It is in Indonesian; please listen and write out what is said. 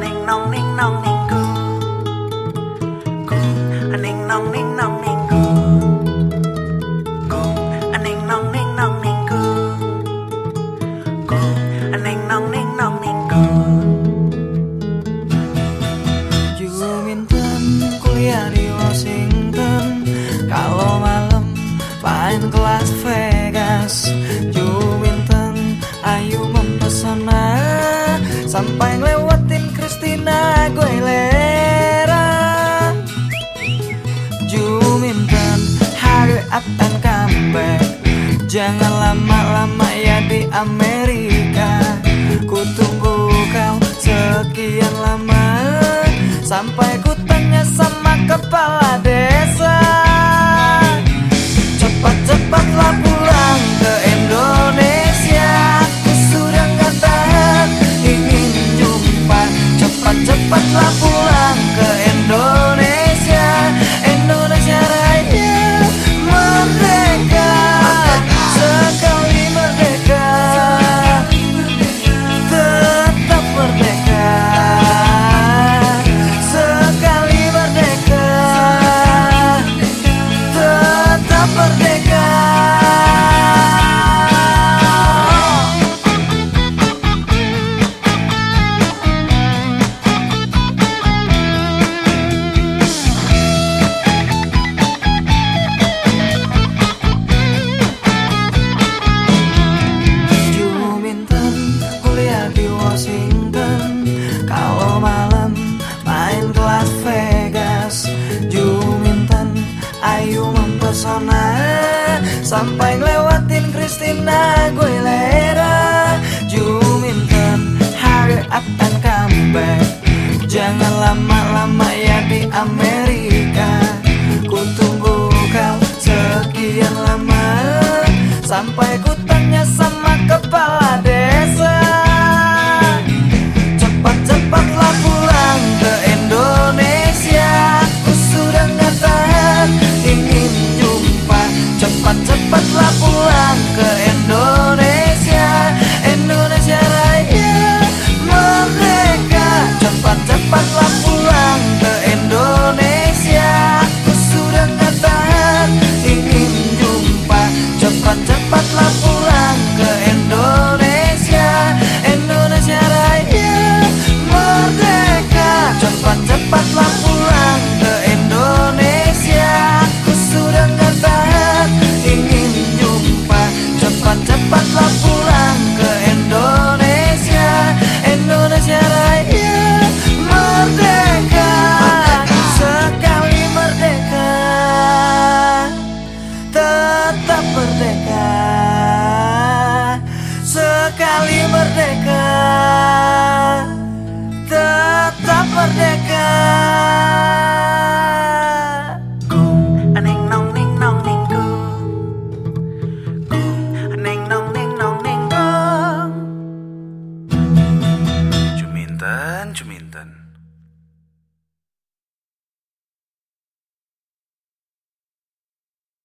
ning nong ning nong ning ku ku ning nong ning nong ning ku ku ning nong ning nong ning ku ku ning nong ning nong ning ku Juminten kuliah di Washington. Kalau malam main ke Las Vegas Juminten ayu mempesona Sampai ngelewatin Amerika. Ku tunggu kau sekian lama. Sampai ku tanya sama kepala desa. Cepat-cepatlah pulang ke Indonesia. Aku sudah gak tahan ingin jumpa. Cepat-cepatlah pulang pesona Sampai ngelewatin Kristina gue lera. Juminten, kan hari akan comeback. Jangan lama-lama ya di Amerika. Ku tunggu kau sekian lama. Sampai ku Cepat-cepatlah pulang ke